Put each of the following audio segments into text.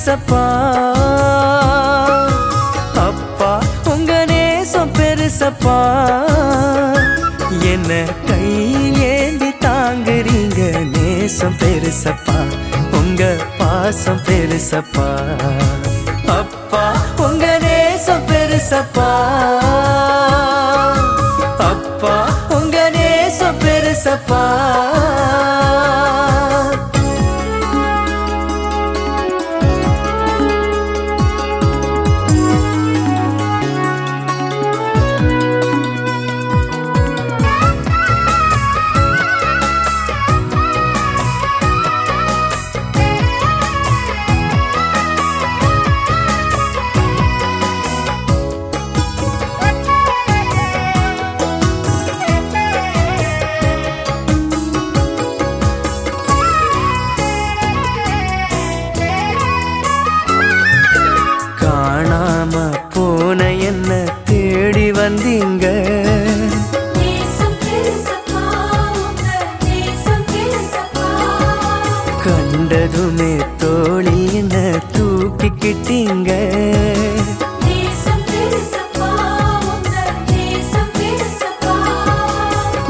பெருசப்பா அப்பா உங்க நேசம் பெருசப்பா. என்ன கையேந்தி தாங்குறீங்க? நேசம் பெருசப்பா. உங்க பாசம் பெருசப்பா. அப்பா உங்க நேசம் பெருசப்பா. அப்பா உங்க நேசம் பெருசப்பா. வந்தீங்க. கண்டதுமே தோழி என்ன தூக்கிக்கிட்டீங்க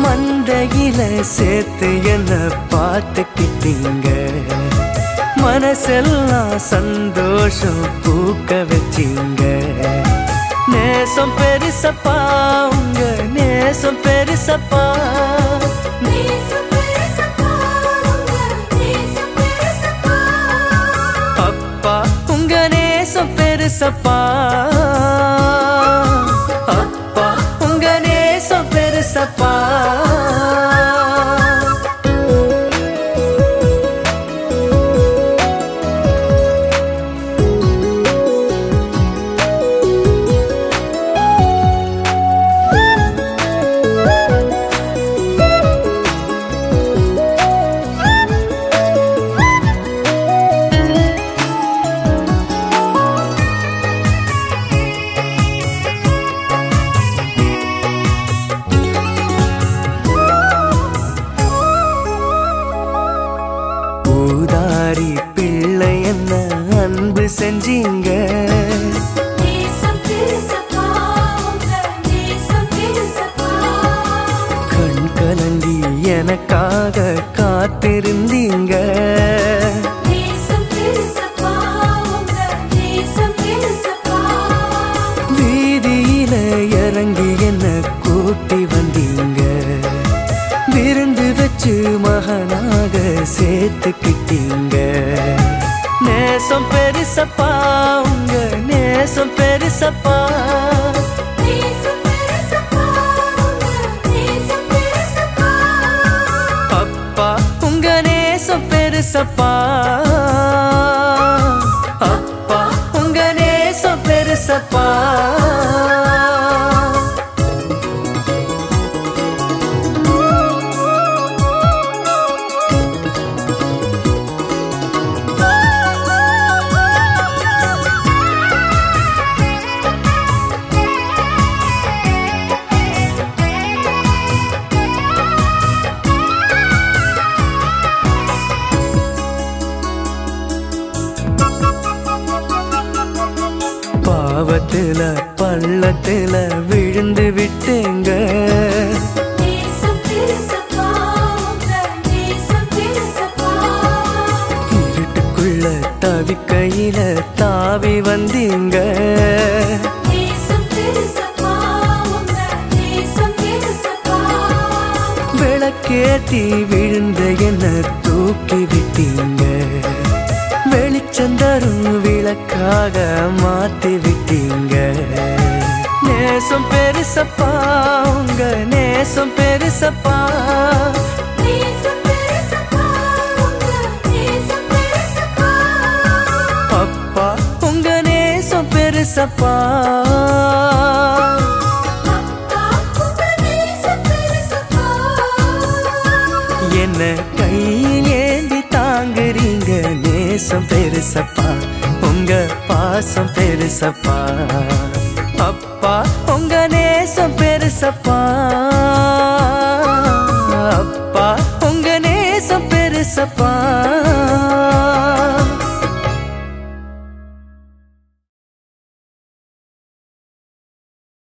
மந்தையில சேர்த்து என்ன பார்த்துக்கிட்டீங்க மனசெல்லாம் சந்தோஷம் பூக்க வச்சீங்க. நேசம் பெருசப்பா உங்க நேசம் பெருசப்பா. அப்பா உங்க நேசம் பெருசப்பா. அப்பா உங்க நேசம் பெருசப்பா. எனக்காக காத்திருந்தீங்க. வீதியில இறங்கி என்ன கூட்டி வந்தீங்க? விருந்து வச்சு மகனாக சேர்த்துக்கிட்டீங்க. நேசம் பெருசப்பா உங்க நேசம் பெருசப்பா. பெருசப்பா. அப்பா உங்க நேசம் பெருசப்பா. பாவத்துல பள்ளத்துல விழுந்து விட்டேங்க. நேசம் பெருசப்பா உங்க இருட்டுக்குள்ள தவிக்கையில தாவி வந்தீங்க. நேசம் விளக்கேத்தி விழுந்த என்ன தூக்கி விட்டீங்க? வெளிச்சந்தரும் விளக்காக மாத்தி விட்டீங்க நேசம் பெருசப்பா உங்க நேசம் பெருசப்பா. அப்பா உங்க நேசம் பெருசப்பா. என்ன கையில் ஏந்தி தாங்குறீங்க நேசம் பெருசப்பா. உங்க பாசம் பெருசப்பா. அப்பா உங்க நேசம் பெருசப்பா.